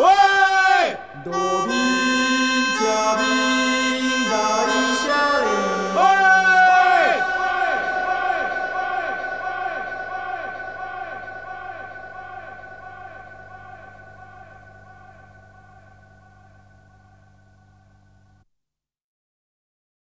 喂，